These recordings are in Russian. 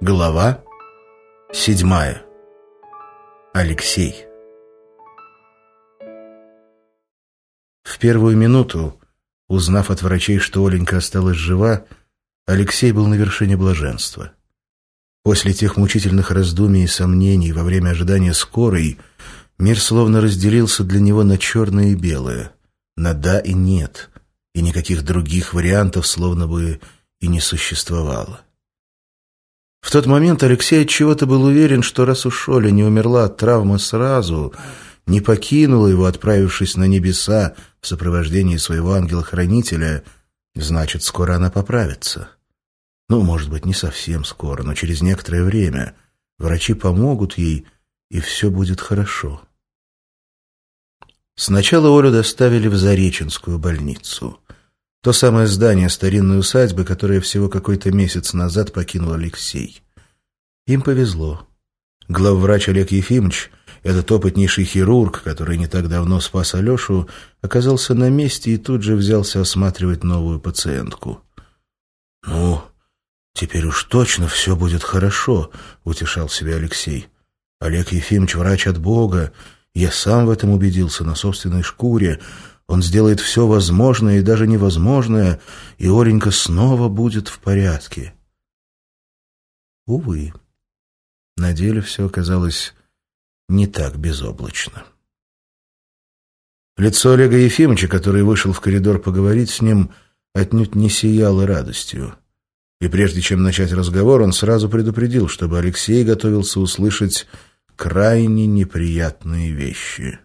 Глава седьмая. Алексей. В первую минуту, узнав от врачей, что Оленька осталась жива, Алексей был на вершине блаженства. После тех мучительных раздумий и сомнений во время ожидания скорой мир словно разделился для него на черное и белое, на «да» и «нет», и никаких других вариантов словно бы и не существовало. В тот момент Алексей отчего-то был уверен, что раз уж Оля не умерла от травмы сразу, не покинула его, отправившись на небеса в сопровождении своего ангела-хранителя, значит, скоро она поправится. Ну, может быть, не совсем скоро, но через некоторое время врачи помогут ей, и все будет хорошо. Сначала Олю доставили в Зареченскую больницу. То самое здание старинной усадьбы, которое всего какой-то месяц назад покинул Алексей. Им повезло. Главврач Олег Ефимович, этот опытнейший хирург, который не так давно спас Алешу, оказался на месте и тут же взялся осматривать новую пациентку. «Ну, теперь уж точно все будет хорошо», — утешал себя Алексей. «Олег Ефимович врач от Бога. Я сам в этом убедился на собственной шкуре. Он сделает все возможное и даже невозможное, и Оленька снова будет в порядке. Увы, на деле все оказалось не так безоблачно. Лицо Олега Ефимовича, который вышел в коридор поговорить с ним, отнюдь не сияло радостью. И прежде чем начать разговор, он сразу предупредил, чтобы Алексей готовился услышать крайне неприятные вещи.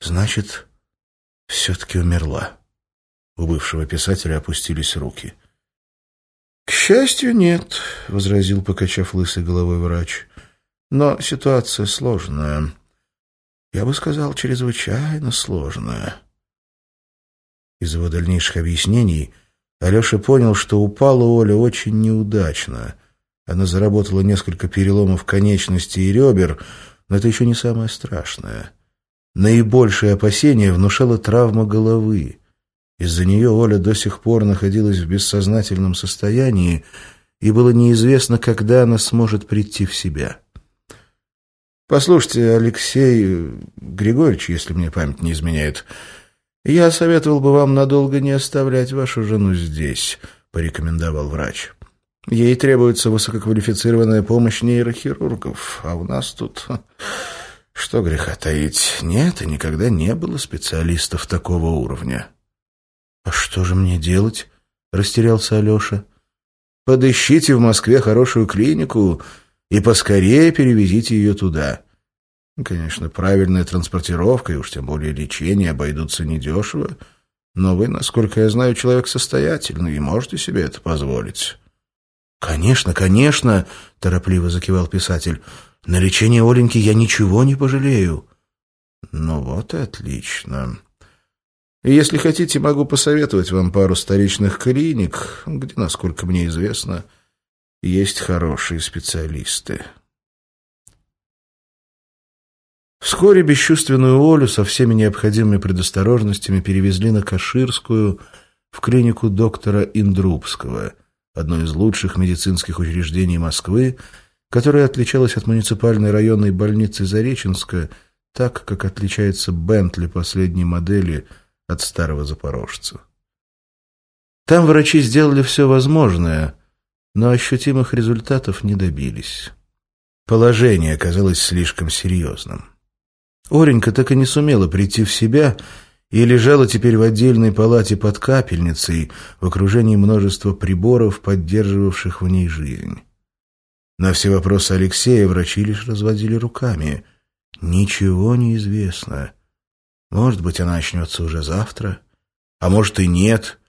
Значит, все-таки умерла. У бывшего писателя опустились руки. «К счастью, нет», — возразил, покачав лысой головой врач. «Но ситуация сложная. Я бы сказал, чрезвычайно сложная». Из его дальнейших объяснений Алеша понял, что упала Оля очень неудачно. Она заработала несколько переломов конечностей и ребер, но это еще не самое страшное. Наибольшее опасение внушала травма головы. Из-за нее Оля до сих пор находилась в бессознательном состоянии, и было неизвестно, когда она сможет прийти в себя. «Послушайте, Алексей Григорьевич, если мне память не изменяет, я советовал бы вам надолго не оставлять вашу жену здесь», — порекомендовал врач. «Ей требуется высококвалифицированная помощь нейрохирургов, а у нас тут что греха таить, нет и никогда не было специалистов такого уровня. — А что же мне делать? — растерялся Алеша. — Подыщите в Москве хорошую клинику и поскорее перевезите ее туда. Конечно, правильная транспортировка и уж тем более лечение обойдутся недешево, но вы, насколько я знаю, человек состоятельный и можете себе это позволить. — Конечно, конечно, — торопливо закивал писатель, — на лечение Оленьки я ничего не пожалею. Ну вот и отлично. Если хотите, могу посоветовать вам пару столичных клиник, где, насколько мне известно, есть хорошие специалисты. Вскоре бесчувственную Олю со всеми необходимыми предосторожностями перевезли на Каширскую в клинику доктора Индрубского, одно из лучших медицинских учреждений Москвы, которая отличалась от муниципальной районной больницы Зареченска так, как отличается Бентли последней модели от старого запорожца. Там врачи сделали все возможное, но ощутимых результатов не добились. Положение оказалось слишком серьезным. Оренька так и не сумела прийти в себя и лежала теперь в отдельной палате под капельницей в окружении множества приборов, поддерживавших в ней жизнь. На все вопросы Алексея врачи лишь разводили руками. Ничего не известно. Может быть, она очнется уже завтра, а может и нет.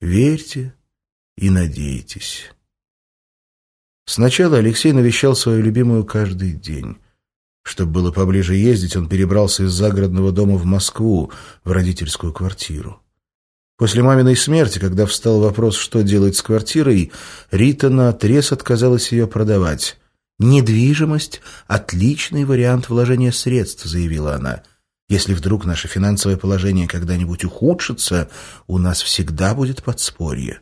Верьте и надейтесь. Сначала Алексей навещал свою любимую каждый день. Чтобы было поближе ездить, он перебрался из загородного дома в Москву, в родительскую квартиру. После маминой смерти, когда встал вопрос, что делать с квартирой, Рита наотрез отказалась ее продавать. «Недвижимость — отличный вариант вложения средств», — заявила она. Если вдруг наше финансовое положение когда-нибудь ухудшится, у нас всегда будет подспорье.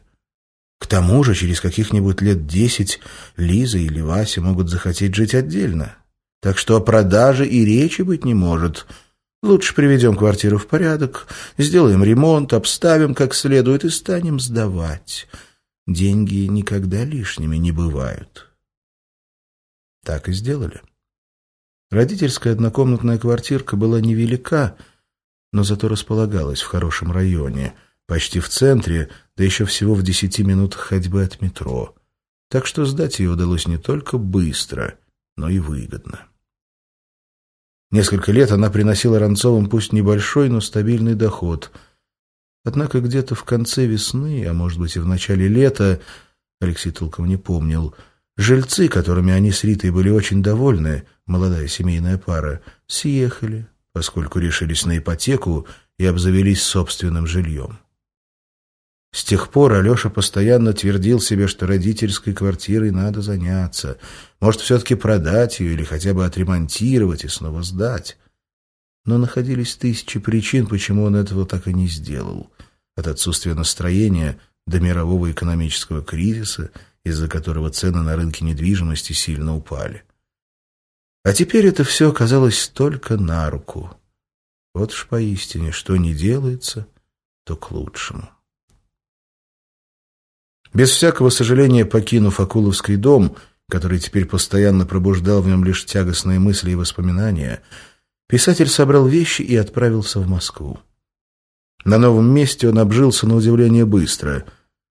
К тому же, через каких-нибудь лет десять Лиза или Вася могут захотеть жить отдельно. Так что о продаже и речи быть не может. Лучше приведем квартиру в порядок, сделаем ремонт, обставим как следует и станем сдавать. Деньги никогда лишними не бывают. Так и сделали. Родительская однокомнатная квартирка была невелика, но зато располагалась в хорошем районе, почти в центре, да еще всего в десяти минутах ходьбы от метро. Так что сдать ее удалось не только быстро, но и выгодно. Несколько лет она приносила Ранцовым пусть небольшой, но стабильный доход. Однако где-то в конце весны, а может быть и в начале лета, Алексей толком не помнил, жильцы, которыми они с Ритой были очень довольны, молодая семейная пара, съехали, поскольку решились на ипотеку и обзавелись собственным жильем. С тех пор Алеша постоянно твердил себе, что родительской квартирой надо заняться. Может, все-таки продать ее или хотя бы отремонтировать и снова сдать. Но находились тысячи причин, почему он этого так и не сделал. От отсутствия настроения до мирового экономического кризиса, из-за которого цены на рынке недвижимости сильно упали. А теперь это все оказалось только на руку. Вот уж поистине, что не делается, то к лучшему. Без всякого сожаления покинув Акуловский дом, который теперь постоянно пробуждал в нем лишь тягостные мысли и воспоминания, писатель собрал вещи и отправился в Москву. На новом месте он обжился на удивление быстро.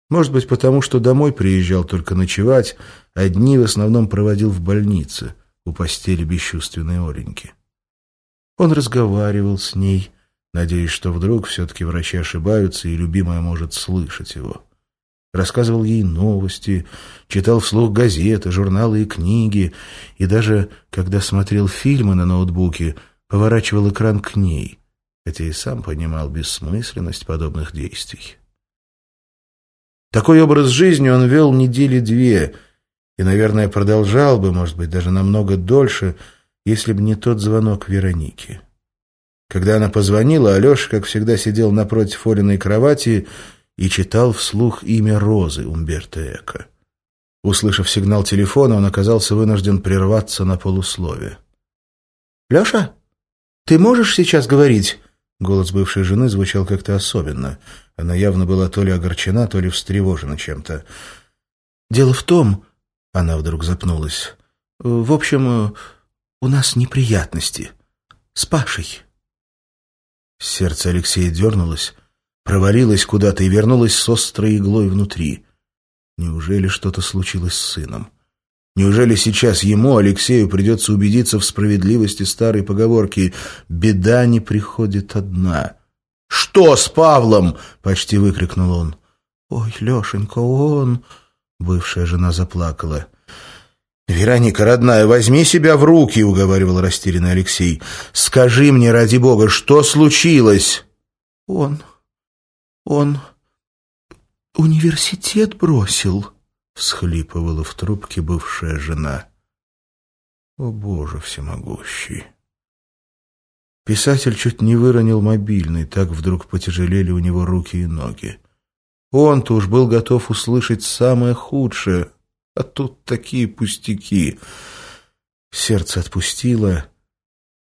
Может быть, потому что домой приезжал только ночевать, а дни в основном проводил в больнице, у постели бесчувственной Оленьки. Он разговаривал с ней, надеясь, что вдруг все-таки врачи ошибаются, и любимая может слышать его рассказывал ей новости, читал вслух газеты, журналы и книги, и даже, когда смотрел фильмы на ноутбуке, поворачивал экран к ней, хотя и сам понимал бессмысленность подобных действий. Такой образ жизни он вел недели две и, наверное, продолжал бы, может быть, даже намного дольше, если бы не тот звонок Вероники. Когда она позвонила, Алеша, как всегда, сидел напротив Олиной кровати и читал вслух имя Розы Умберто Эко. Услышав сигнал телефона, он оказался вынужден прерваться на полуслове. «Леша, ты можешь сейчас говорить?» Голос бывшей жены звучал как-то особенно. Она явно была то ли огорчена, то ли встревожена чем-то. «Дело в том...» — она вдруг запнулась. «В общем, у нас неприятности. С Пашей». Сердце Алексея дернулось, провалилась куда-то и вернулась с острой иглой внутри. Неужели что-то случилось с сыном? Неужели сейчас ему, Алексею, придется убедиться в справедливости старой поговорки «беда не приходит одна»? «Что с Павлом?» — почти выкрикнул он. «Ой, Лешенька, он...» — бывшая жена заплакала. «Вероника, родная, возьми себя в руки», — уговаривал растерянный Алексей. «Скажи мне, ради бога, что случилось?» «Он... Он университет бросил, — всхлипывала в трубке бывшая жена. О, Боже всемогущий! Писатель чуть не выронил мобильный, так вдруг потяжелели у него руки и ноги. Он-то уж был готов услышать самое худшее, а тут такие пустяки. Сердце отпустило,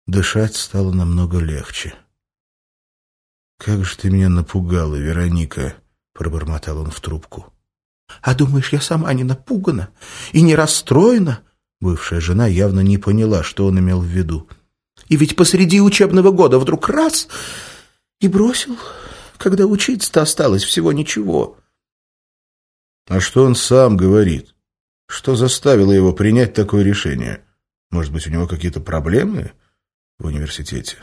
дышать стало намного легче. «Как же ты меня напугала, Вероника!» — пробормотал он в трубку. «А думаешь, я сама не напугана и не расстроена?» Бывшая жена явно не поняла, что он имел в виду. «И ведь посреди учебного года вдруг раз и бросил, когда учиться-то осталось всего ничего». «А что он сам говорит? Что заставило его принять такое решение? Может быть, у него какие-то проблемы в университете?»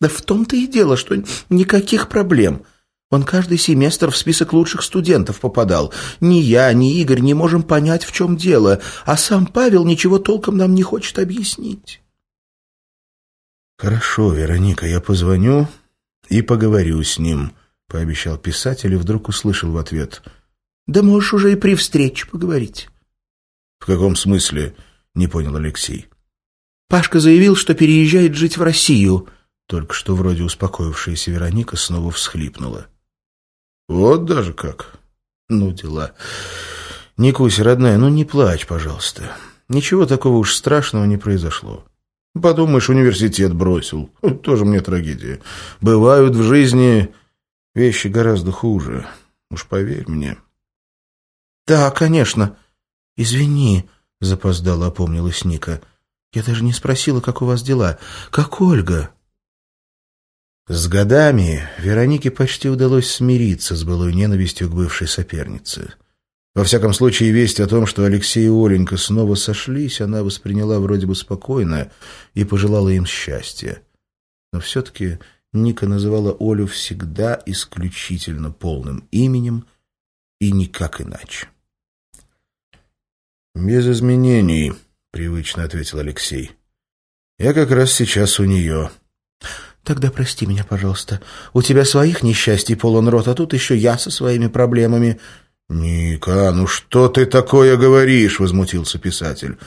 Да в том-то и дело, что никаких проблем. Он каждый семестр в список лучших студентов попадал. Ни я, ни Игорь не можем понять, в чем дело, а сам Павел ничего толком нам не хочет объяснить. «Хорошо, Вероника, я позвоню и поговорю с ним», — пообещал писатель и вдруг услышал в ответ. «Да можешь уже и при встрече поговорить». «В каком смысле?» — не понял Алексей. «Пашка заявил, что переезжает жить в Россию», Только что вроде успокоившаяся Вероника снова всхлипнула. «Вот даже как!» «Ну, дела. Никуся, родная, ну не плачь, пожалуйста. Ничего такого уж страшного не произошло. Подумаешь, университет бросил. Тоже мне трагедия. Бывают в жизни вещи гораздо хуже. Уж поверь мне». «Да, конечно. Извини», — запоздала опомнилась Ника. «Я даже не спросила, как у вас дела. Как Ольга?» С годами Веронике почти удалось смириться с былой ненавистью к бывшей сопернице. Во всяком случае, весть о том, что Алексей и Оленька снова сошлись, она восприняла вроде бы спокойно и пожелала им счастья. Но все-таки Ника называла Олю всегда исключительно полным именем и никак иначе. «Без изменений», — привычно ответил Алексей. «Я как раз сейчас у нее». «Тогда прости меня, пожалуйста. У тебя своих несчастий полон рот, а тут еще я со своими проблемами». «Ника, ну что ты такое говоришь?» — возмутился писатель.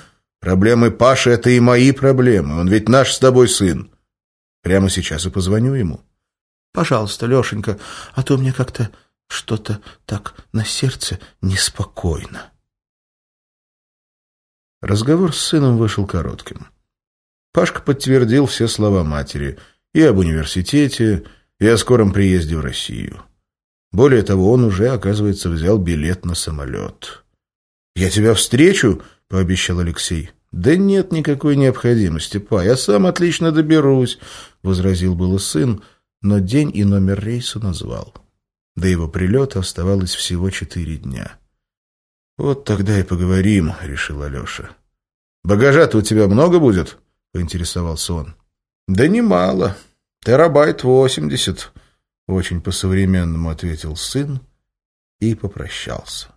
«Проблемы Паши — это и мои проблемы. Он ведь наш с тобой сын. Прямо сейчас и позвоню ему». «Пожалуйста, Лешенька, а то мне как-то что-то так на сердце неспокойно». Разговор с сыном вышел коротким. Пашка подтвердил все слова матери — и об университете, и о скором приезде в Россию. Более того, он уже, оказывается, взял билет на самолет. «Я тебя встречу?» — пообещал Алексей. «Да нет никакой необходимости, па, я сам отлично доберусь», — возразил было сын, но день и номер рейса назвал. До его прилета оставалось всего четыре дня. «Вот тогда и поговорим», — решил Алеша. «Багажа-то у тебя много будет?» — поинтересовался он. «Да немало. Терабайт восемьдесят», — очень по-современному ответил сын и попрощался.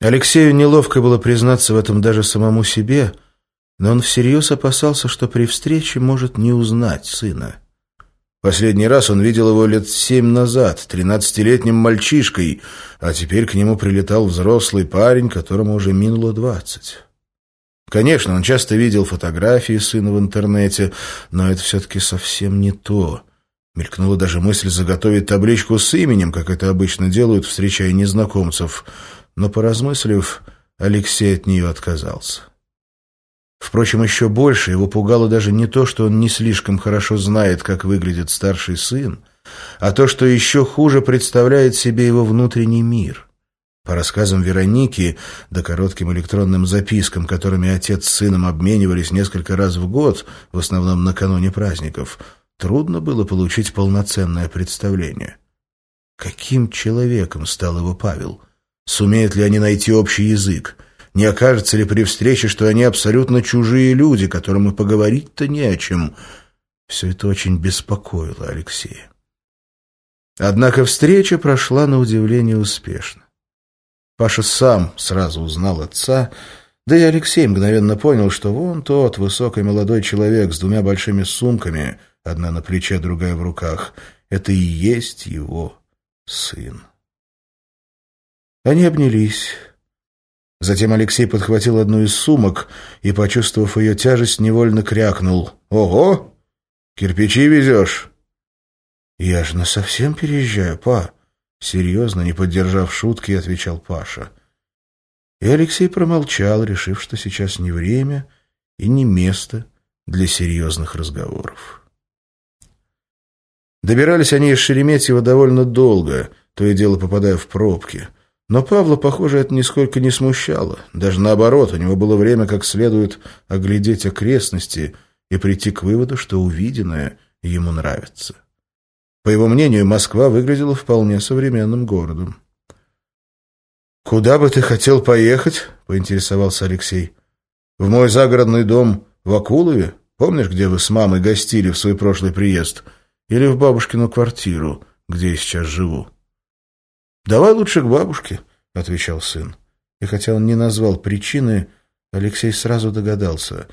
Алексею неловко было признаться в этом даже самому себе, но он всерьез опасался, что при встрече может не узнать сына. Последний раз он видел его лет семь назад, тринадцатилетним мальчишкой, а теперь к нему прилетал взрослый парень, которому уже минуло двадцать. Конечно, он часто видел фотографии сына в интернете, но это все-таки совсем не то. Мелькнула даже мысль заготовить табличку с именем, как это обычно делают, встречая незнакомцев. Но, поразмыслив, Алексей от нее отказался. Впрочем, еще больше его пугало даже не то, что он не слишком хорошо знает, как выглядит старший сын, а то, что еще хуже представляет себе его внутренний мир — по рассказам Вероники, да коротким электронным запискам, которыми отец с сыном обменивались несколько раз в год, в основном накануне праздников, трудно было получить полноценное представление. Каким человеком стал его Павел? Сумеют ли они найти общий язык? Не окажется ли при встрече, что они абсолютно чужие люди, которым и поговорить-то не о чем? Все это очень беспокоило Алексея. Однако встреча прошла на удивление успешно. Паша сам сразу узнал отца, да и Алексей мгновенно понял, что вон тот высокий молодой человек с двумя большими сумками, одна на плече, другая в руках, это и есть его сын. Они обнялись. Затем Алексей подхватил одну из сумок и, почувствовав ее тяжесть, невольно крякнул. «Ого! Кирпичи везешь?» «Я же насовсем переезжаю, па!» Серьезно, не поддержав шутки, отвечал Паша. И Алексей промолчал, решив, что сейчас не время и не место для серьезных разговоров. Добирались они из Шереметьево довольно долго, то и дело попадая в пробки. Но Павла, похоже, это нисколько не смущало. Даже наоборот, у него было время как следует оглядеть окрестности и прийти к выводу, что увиденное ему нравится. По его мнению, Москва выглядела вполне современным городом. «Куда бы ты хотел поехать?» — поинтересовался Алексей. «В мой загородный дом в Акулове? Помнишь, где вы с мамой гостили в свой прошлый приезд? Или в бабушкину квартиру, где я сейчас живу?» «Давай лучше к бабушке», — отвечал сын. И хотя он не назвал причины, Алексей сразу догадался.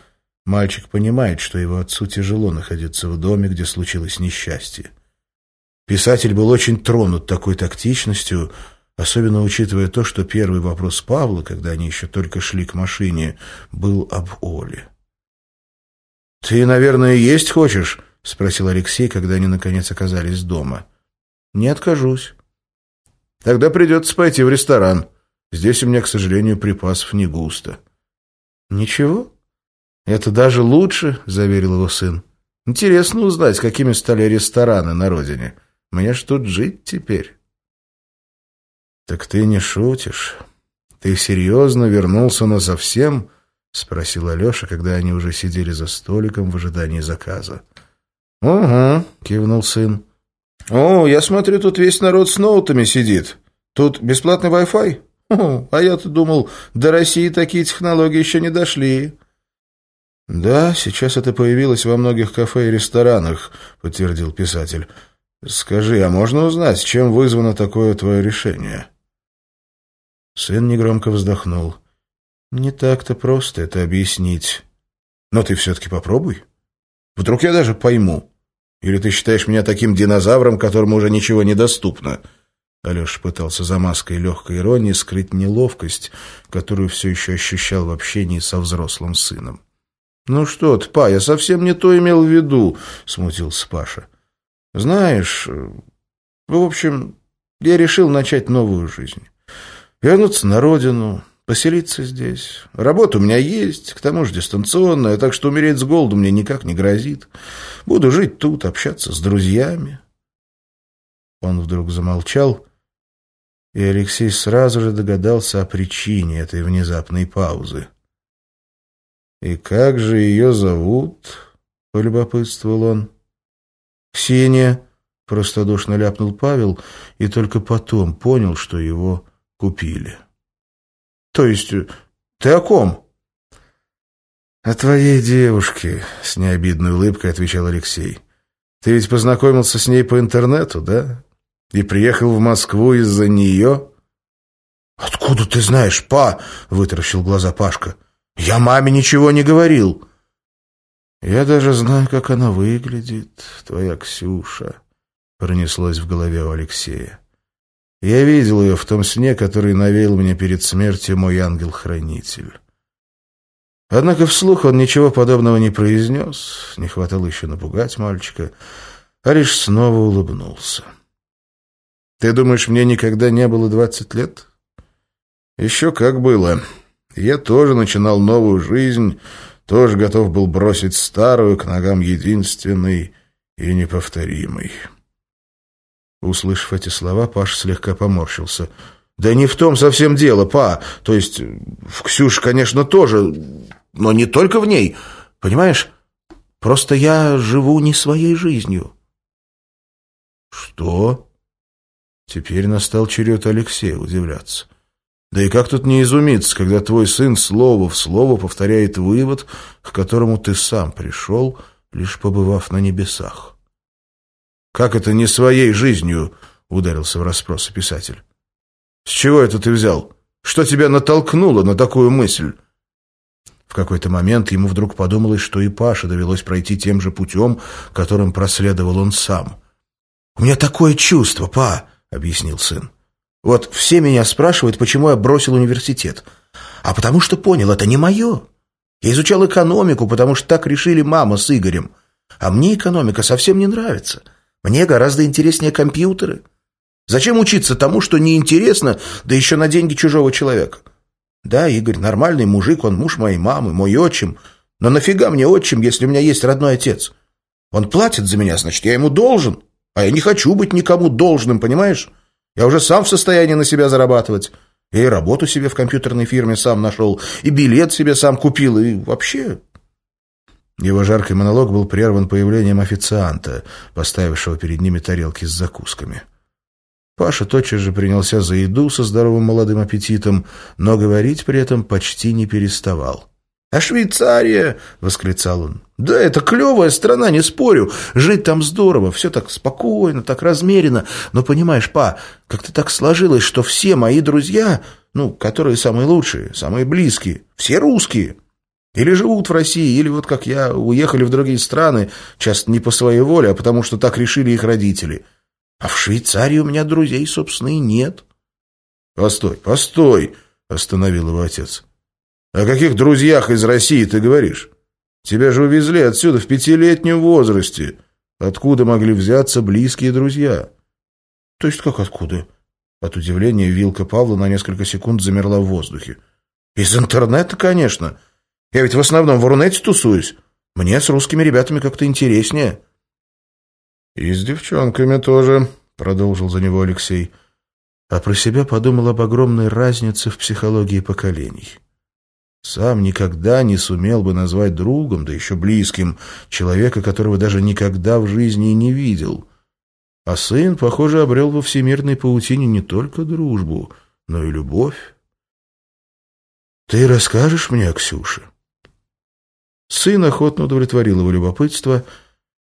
Мальчик понимает, что его отцу тяжело находиться в доме, где случилось несчастье. Писатель был очень тронут такой тактичностью, особенно учитывая то, что первый вопрос Павла, когда они еще только шли к машине, был об Оле. «Ты, наверное, есть хочешь?» — спросил Алексей, когда они, наконец, оказались дома. «Не откажусь». «Тогда придется пойти в ресторан. Здесь у меня, к сожалению, припасов не густо». «Ничего. Это даже лучше», — заверил его сын. «Интересно узнать, какими стали рестораны на родине. Мне ж тут жить теперь». «Так ты не шутишь? Ты серьезно вернулся насовсем?» — спросил Алеша, когда они уже сидели за столиком в ожидании заказа. «Угу», — кивнул сын. «О, я смотрю, тут весь народ с ноутами сидит. Тут бесплатный Wi-Fi? а я-то думал, до России такие технологии еще не дошли». «Да, сейчас это появилось во многих кафе и ресторанах», — подтвердил писатель. «Скажи, а можно узнать, чем вызвано такое твое решение?» Сын негромко вздохнул. «Не так-то просто это объяснить. Но ты все-таки попробуй. Вдруг я даже пойму. Или ты считаешь меня таким динозавром, которому уже ничего не доступно?» Алеша пытался за маской легкой иронии скрыть неловкость, которую все еще ощущал в общении со взрослым сыном. «Ну что ты, па, я совсем не то имел в виду», — смутился Паша. «Знаешь, в общем, я решил начать новую жизнь». Вернуться на родину, поселиться здесь. Работа у меня есть, к тому же дистанционная, так что умереть с голоду мне никак не грозит. Буду жить тут, общаться с друзьями. Он вдруг замолчал, и Алексей сразу же догадался о причине этой внезапной паузы. «И как же ее зовут?» — полюбопытствовал он. «Ксения», — простодушно ляпнул Павел, и только потом понял, что его купили. То есть, ты о ком? О твоей девушке, с необидной улыбкой отвечал Алексей. Ты ведь познакомился с ней по интернету, да? И приехал в Москву из-за нее? Откуда ты знаешь, па? Вытаращил глаза Пашка. Я маме ничего не говорил. Я даже знаю, как она выглядит, твоя Ксюша, пронеслось в голове у Алексея. Я видел ее в том сне, который навеял мне перед смертью мой ангел-хранитель. Однако вслух он ничего подобного не произнес, не хватало еще напугать мальчика, а лишь снова улыбнулся. «Ты думаешь, мне никогда не было двадцать лет?» «Еще как было. Я тоже начинал новую жизнь, тоже готов был бросить старую к ногам единственной и неповторимой». Услышав эти слова, Паш слегка поморщился. «Да не в том совсем дело, па. То есть в Ксюше, конечно, тоже, но не только в ней. Понимаешь? Просто я живу не своей жизнью». «Что?» Теперь настал черед Алексея удивляться. Да и как тут не изумиться, когда твой сын слово в слово повторяет вывод, к которому ты сам пришел, лишь побывав на небесах? «Как это не своей жизнью?» — ударился в расспросы писатель. «С чего это ты взял? Что тебя натолкнуло на такую мысль?» В какой-то момент ему вдруг подумалось, что и Паше довелось пройти тем же путем, которым проследовал он сам. «У меня такое чувство, па!» — объяснил сын. «Вот все меня спрашивают, почему я бросил университет. А потому что понял, это не мое. Я изучал экономику, потому что так решили мама с Игорем. А мне экономика совсем не нравится». Мне гораздо интереснее компьютеры. Зачем учиться тому, что неинтересно, да еще на деньги чужого человека? Да, Игорь, нормальный мужик, он муж моей мамы, мой отчим. Но нафига мне отчим, если у меня есть родной отец? Он платит за меня, значит, я ему должен. А я не хочу быть никому должным, понимаешь? Я уже сам в состоянии на себя зарабатывать. И работу себе в компьютерной фирме сам нашел, и билет себе сам купил, и вообще его жаркий монолог был прерван появлением официанта, поставившего перед ними тарелки с закусками. Паша тотчас же принялся за еду со здоровым молодым аппетитом, но говорить при этом почти не переставал. «А Швейцария!» — восклицал он. «Да, это клевая страна, не спорю. Жить там здорово, все так спокойно, так размеренно. Но понимаешь, па, как-то так сложилось, что все мои друзья, ну, которые самые лучшие, самые близкие, все русские». Или живут в России, или вот как я, уехали в другие страны, часто не по своей воле, а потому что так решили их родители. А в Швейцарии у меня друзей, собственно, и нет. «Постой, постой!» — остановил его отец. «О каких друзьях из России ты говоришь? Тебя же увезли отсюда в пятилетнем возрасте. Откуда могли взяться близкие друзья?» «То есть как откуда?» От удивления вилка Павла на несколько секунд замерла в воздухе. «Из интернета, конечно. Я ведь в основном в Рунете тусуюсь. Мне с русскими ребятами как-то интереснее». «И с девчонками тоже», — продолжил за него Алексей. А про себя подумал об огромной разнице в психологии поколений. Сам никогда не сумел бы назвать другом, да еще близким, человека, которого даже никогда в жизни не видел. А сын, похоже, обрел во всемирной паутине не только дружбу, но и любовь. «Ты расскажешь мне о Ксюше?» Сын охотно удовлетворил его любопытство,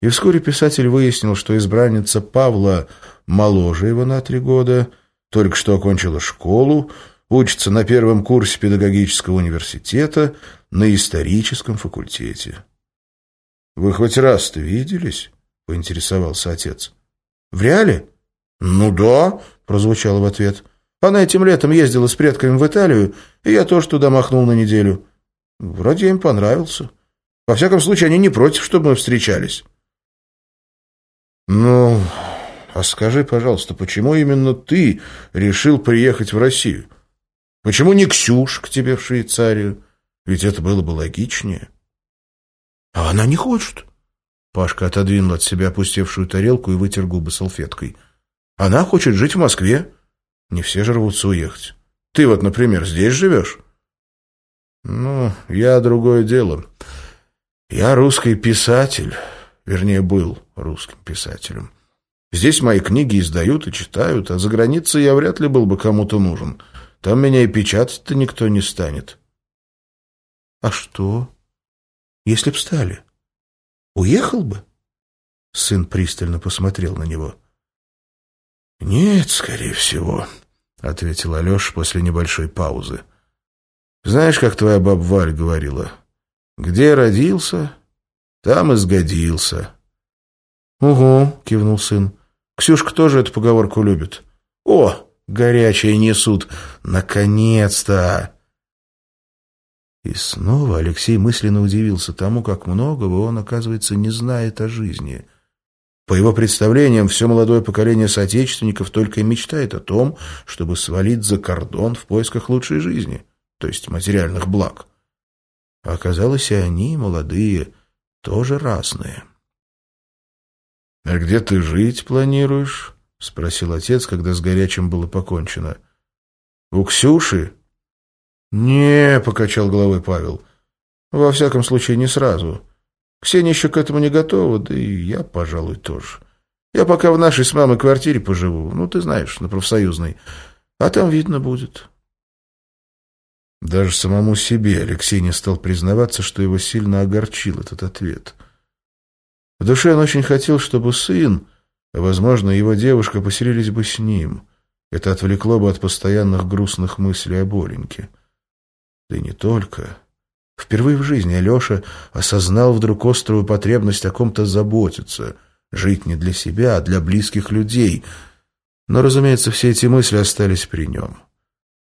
и вскоре писатель выяснил, что избранница Павла моложе его на три года, только что окончила школу, учится на первом курсе педагогического университета на историческом факультете. «Вы хоть раз-то виделись?» — поинтересовался отец. «В реале?» «Ну да», — прозвучало в ответ. «Она этим летом ездила с предками в Италию, и я тоже туда махнул на неделю. Вроде им понравился. Во всяком случае, они не против, чтобы мы встречались». «Ну, а скажи, пожалуйста, почему именно ты решил приехать в Россию? Почему не Ксюш к тебе в Швейцарию? Ведь это было бы логичнее». «А она не хочет». Пашка отодвинул от себя опустевшую тарелку и вытер губы салфеткой. «Она хочет жить в Москве. Не все же рвутся уехать. Ты вот, например, здесь живешь?» «Ну, я другое дело. Я русский писатель, вернее, был русским писателем. Здесь мои книги издают и читают, а за границей я вряд ли был бы кому-то нужен. Там меня и печатать-то никто не станет». «А что, если б стали?» Уехал бы? Сын пристально посмотрел на него. «Нет, скорее всего», — ответил Алеша после небольшой паузы. «Знаешь, как твоя баб Валь говорила? Где родился, там и сгодился». «Угу», — кивнул сын. «Ксюшка тоже эту поговорку любит». «О, горячее несут! Наконец-то!» И снова Алексей мысленно удивился тому, как многого он, оказывается, не знает о жизни. По его представлениям, все молодое поколение соотечественников только и мечтает о том, чтобы свалить за кордон в поисках лучшей жизни, то есть материальных благ. А оказалось, и они, молодые, тоже разные. — А где ты жить планируешь? — спросил отец, когда с горячим было покончено. — У Ксюши? «Не», — покачал головой Павел. «Во всяком случае, не сразу. Ксения еще к этому не готова, да и я, пожалуй, тоже. Я пока в нашей с мамой квартире поживу, ну, ты знаешь, на профсоюзной, а там видно будет». Даже самому себе Алексей не стал признаваться, что его сильно огорчил этот ответ. В душе он очень хотел, чтобы сын, возможно, его девушка поселились бы с ним. Это отвлекло бы от постоянных грустных мыслей о Боленьке. Да и не только. Впервые в жизни Алеша осознал вдруг острую потребность о ком-то заботиться, жить не для себя, а для близких людей. Но, разумеется, все эти мысли остались при нем.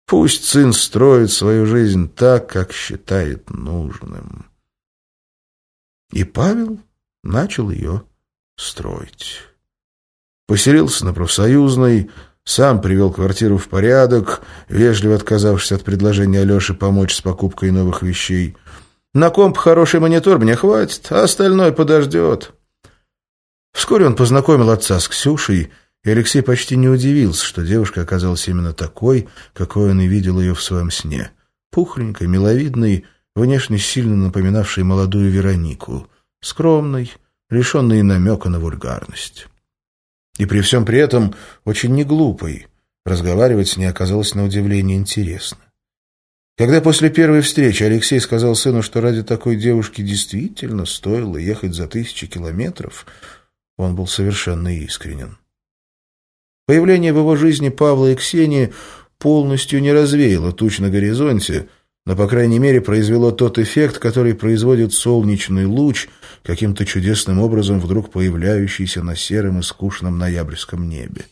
Пусть сын строит свою жизнь так, как считает нужным. И Павел начал ее строить. Поселился на профсоюзной, сам привел квартиру в порядок, вежливо отказавшись от предложения Алеши помочь с покупкой новых вещей. «На комп хороший монитор мне хватит, а остальное подождет». Вскоре он познакомил отца с Ксюшей, и Алексей почти не удивился, что девушка оказалась именно такой, какой он и видел ее в своем сне. Пухленькой, миловидной, внешне сильно напоминавшей молодую Веронику, скромной, лишенной намека на вульгарность. И при всем при этом очень неглупой. Разговаривать с ней оказалось на удивление интересно. Когда после первой встречи Алексей сказал сыну, что ради такой девушки действительно стоило ехать за тысячи километров, он был совершенно искренен. Появление в его жизни Павла и Ксении полностью не развеяло туч на горизонте, но, по крайней мере, произвело тот эффект, который производит солнечный луч, каким-то чудесным образом вдруг появляющийся на сером и скучном ноябрьском небе.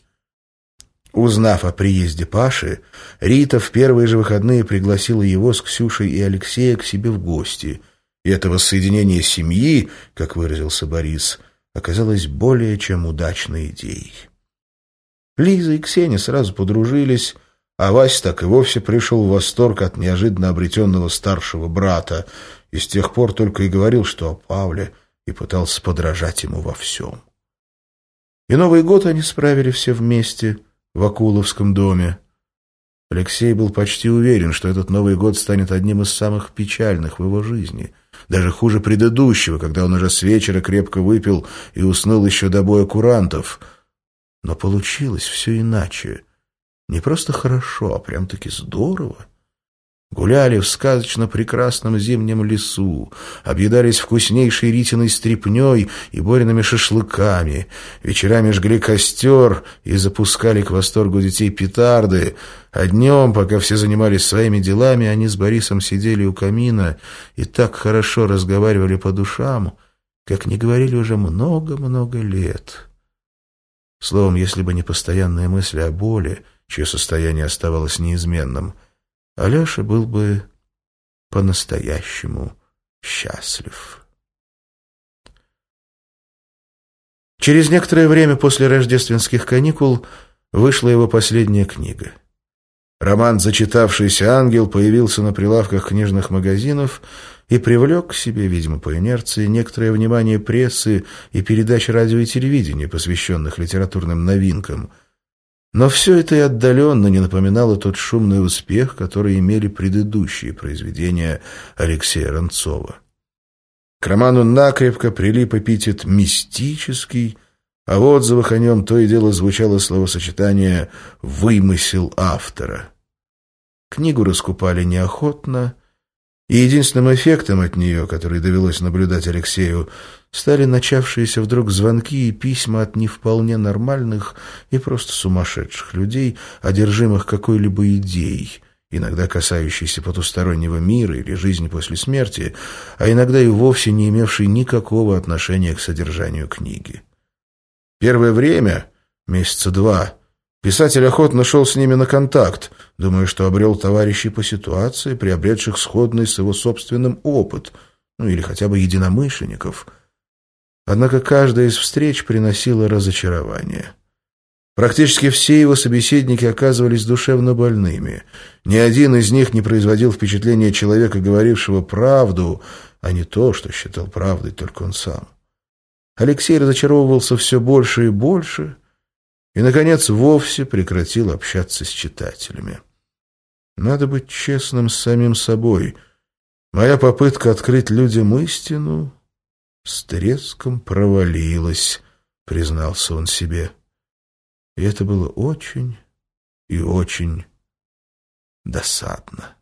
Узнав о приезде Паши, Рита в первые же выходные пригласила его с Ксюшей и Алексея к себе в гости и это воссоединение семьи, как выразился Борис, оказалось более чем удачной идеей. Лиза и Ксения сразу подружились, а Вась так и вовсе пришел в восторг от неожиданно обретенного старшего брата и с тех пор только и говорил, что о Павле, и пытался подражать ему во всем. И Новый год они справили все вместе в Акуловском доме. Алексей был почти уверен, что этот Новый год станет одним из самых печальных в его жизни. Даже хуже предыдущего, когда он уже с вечера крепко выпил и уснул еще до боя курантов. Но получилось все иначе. Не просто хорошо, а прям-таки здорово. Гуляли в сказочно прекрасном зимнем лесу, объедались вкуснейшей ритиной стрепней и бориными шашлыками, вечерами жгли костер и запускали к восторгу детей петарды, а днем, пока все занимались своими делами, они с Борисом сидели у камина и так хорошо разговаривали по душам, как не говорили уже много-много лет. Словом, если бы не постоянные мысли о боли, чье состояние оставалось неизменным — Алеша был бы по-настоящему счастлив. Через некоторое время после рождественских каникул вышла его последняя книга. Роман «Зачитавшийся ангел» появился на прилавках книжных магазинов и привлек к себе, видимо, по инерции, некоторое внимание прессы и передач радио и телевидения, посвященных литературным новинкам – но все это и отдаленно не напоминало тот шумный успех, который имели предыдущие произведения Алексея Ранцова. К роману накрепко прилип эпитет «мистический», а в отзывах о нем то и дело звучало словосочетание «вымысел автора». Книгу раскупали неохотно, и единственным эффектом от нее, который довелось наблюдать Алексею, стали начавшиеся вдруг звонки и письма от не вполне нормальных и просто сумасшедших людей, одержимых какой-либо идеей, иногда касающейся потустороннего мира или жизни после смерти, а иногда и вовсе не имевшей никакого отношения к содержанию книги. Первое время, месяца два, писатель охотно шел с ними на контакт, думая, что обрел товарищей по ситуации, приобретших сходный с его собственным опыт, ну или хотя бы единомышленников – Однако каждая из встреч приносила разочарование. Практически все его собеседники оказывались душевно больными. Ни один из них не производил впечатления человека, говорившего правду, а не то, что считал правдой только он сам. Алексей разочаровывался все больше и больше и, наконец, вовсе прекратил общаться с читателями. Надо быть честным с самим собой. Моя попытка открыть людям истину с треском провалилась, признался он себе. И это было очень и очень досадно.